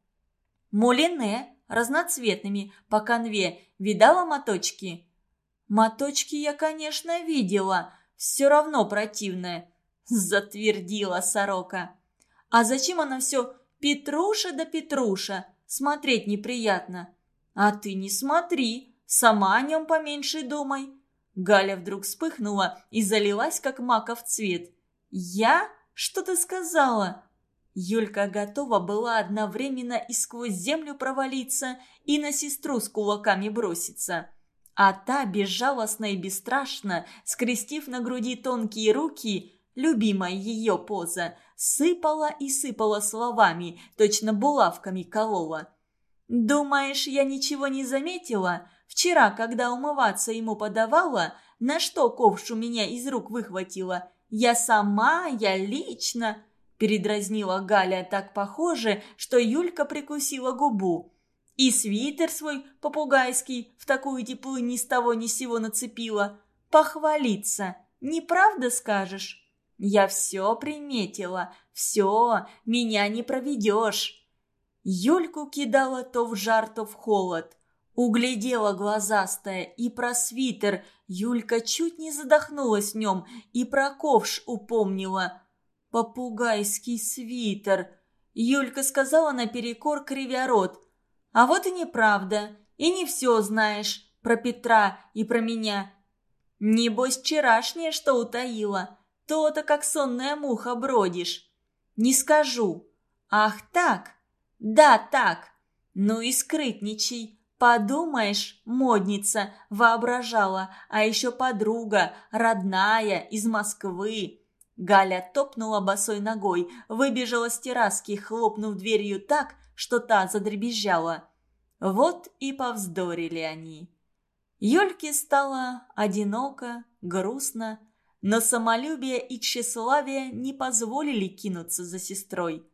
«Мулине, разноцветными, по конве. Видала моточки?» «Моточки я, конечно, видела. Все равно противная. Затвердила сорока. А зачем она все «Петруша да Петруша»? Смотреть неприятно. А ты не смотри, сама о нем поменьше думай. Галя вдруг вспыхнула и залилась, как маков цвет. «Я? Что ты сказала?» Юлька готова была одновременно и сквозь землю провалиться, и на сестру с кулаками броситься. А та безжалостно и бесстрашно, скрестив на груди тонкие руки, любимая ее поза, сыпала и сыпала словами, точно булавками колола. «Думаешь, я ничего не заметила? Вчера, когда умываться ему подавала, на что ковш у меня из рук выхватила? Я сама, я лично...» Передразнила Галя так похоже, что Юлька прикусила губу. И свитер свой попугайский в такую теплу ни с того ни с сего нацепила. Похвалиться, неправда скажешь? Я все приметила, все, меня не проведешь. Юльку кидала то в жар, то в холод. Углядела глазастая и про свитер. Юлька чуть не задохнулась в нем и про ковш упомнила. Попугайский свитер. Юлька сказала наперекор кривя рот. А вот и неправда. И не все знаешь про Петра и про меня. Небось, вчерашнее что утаила. То-то, как сонная муха, бродишь. Не скажу. Ах так? Да, так. Ну и скрытничай. Подумаешь, модница, воображала, а еще подруга, родная, из Москвы. Галя топнула босой ногой, выбежала с терраски, хлопнув дверью так, что та задребезжала. Вот и повздорили они. Юльке стало одиноко, грустно, но самолюбие и тщеславие не позволили кинуться за сестрой.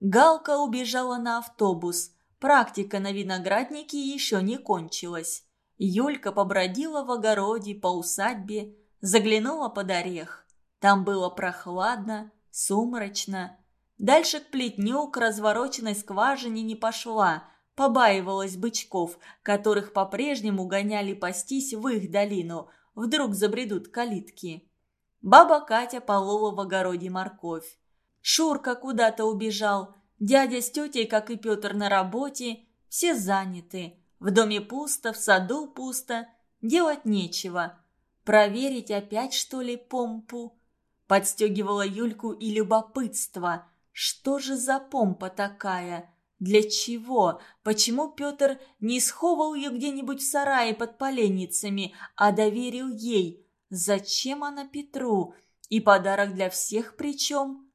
Галка убежала на автобус. Практика на винограднике еще не кончилась. Юлька побродила в огороде по усадьбе, заглянула под орех. Там было прохладно, сумрачно. Дальше к плетню, к развороченной скважине не пошла, побаивалась бычков, которых по-прежнему гоняли пастись в их долину, вдруг забредут калитки. Баба Катя полола в огороде морковь. Шурка куда-то убежал. Дядя с тетей, как и Петр, на работе. Все заняты. В доме пусто, в саду пусто. Делать нечего. Проверить опять, что ли, помпу? Подстегивала Юльку и любопытство. Что же за помпа такая? Для чего? Почему Петр не сховал ее где-нибудь в сарае под поленницами, а доверил ей? Зачем она Петру? И подарок для всех причем?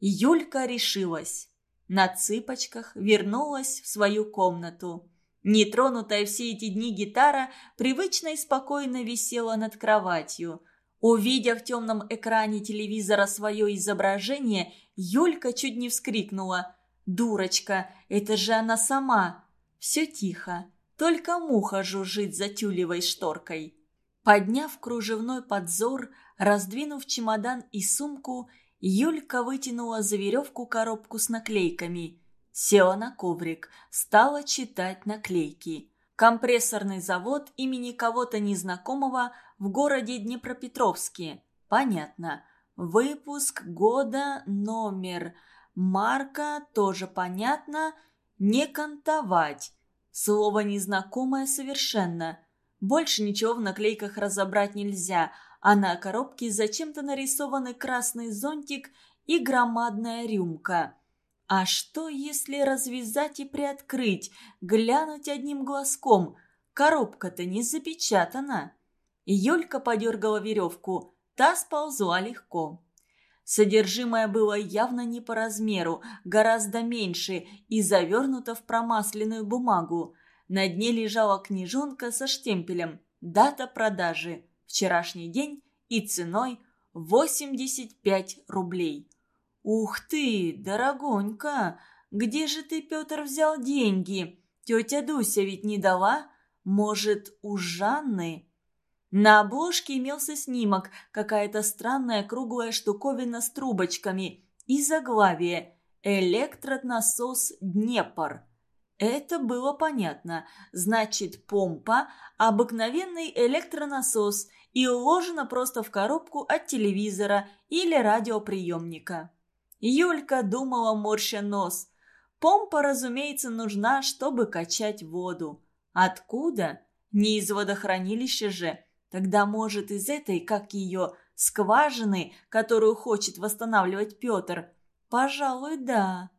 Юлька решилась. На цыпочках вернулась в свою комнату. Нетронутая все эти дни гитара привычно и спокойно висела над кроватью. Увидев в темном экране телевизора свое изображение, Юлька чуть не вскрикнула. «Дурочка, это же она сама!» Все тихо, только муха жужжит за тюлевой шторкой. Подняв кружевной подзор, раздвинув чемодан и сумку, Юлька вытянула за веревку коробку с наклейками. Села на коврик, стала читать наклейки. Компрессорный завод имени кого-то незнакомого в городе Днепропетровске. Понятно. Выпуск года, номер. Марка тоже понятно. Не кантовать. Слово незнакомое совершенно. Больше ничего в наклейках разобрать нельзя, а на коробке зачем-то нарисованы красный зонтик и громадная рюмка. А что, если развязать и приоткрыть, глянуть одним глазком? Коробка-то не запечатана. Юлька подергала веревку, та сползла легко. Содержимое было явно не по размеру, гораздо меньше и завернуто в промасленную бумагу. На дне лежала книжонка со штемпелем «Дата продажи. Вчерашний день и ценой 85 рублей». «Ух ты, дорогонька! Где же ты, Петр, взял деньги? Тетя Дуся ведь не дала? Может, у Жанны?» На обложке имелся снимок, какая-то странная круглая штуковина с трубочками и заглавие «Электронасос Днепр». Это было понятно. Значит, помпа – обыкновенный электронасос и уложена просто в коробку от телевизора или радиоприемника. Юлька думала, морща нос. Помпа, разумеется, нужна, чтобы качать воду. Откуда? Не из водохранилища же. Тогда, может, из этой, как ее, скважины, которую хочет восстанавливать Петр? Пожалуй, да.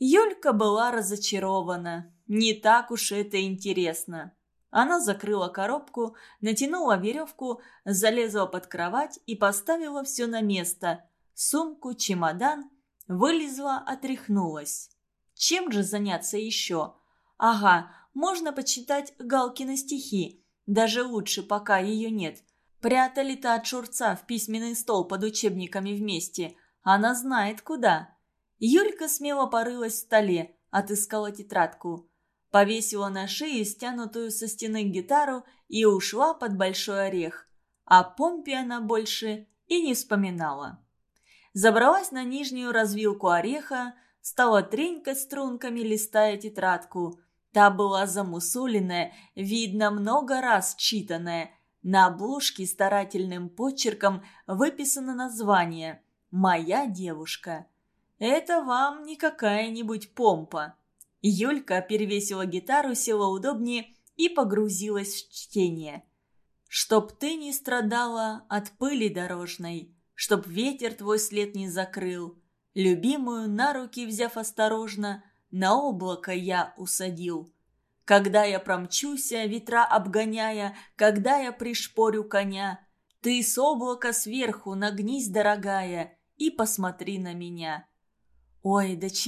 Юлька была разочарована. Не так уж это интересно. Она закрыла коробку, натянула веревку, залезла под кровать и поставила все на место сумку, чемодан, вылезла, отряхнулась. Чем же заняться еще? Ага, можно почитать Галкины стихи. Даже лучше, пока ее нет. Прятали-то от шурца в письменный стол под учебниками вместе. Она знает куда. Юлька смело порылась в столе, отыскала тетрадку. Повесила на шее стянутую со стены гитару и ушла под большой орех. О помпе она больше и не вспоминала забралась на нижнюю развилку ореха, стала тренькать струнками, листая тетрадку. Та была замусоленная, видно, много раз читанная. На обложке старательным почерком выписано название «Моя девушка». Это вам не какая-нибудь помпа. Юлька перевесила гитару, села удобнее и погрузилась в чтение. «Чтоб ты не страдала от пыли дорожной, чтоб ветер твой след не закрыл. Любимую на руки взяв осторожно, на облако я усадил. Когда я промчуся, ветра обгоняя, когда я пришпорю коня, ты с облака сверху нагнись, дорогая, и посмотри на меня. Ой, да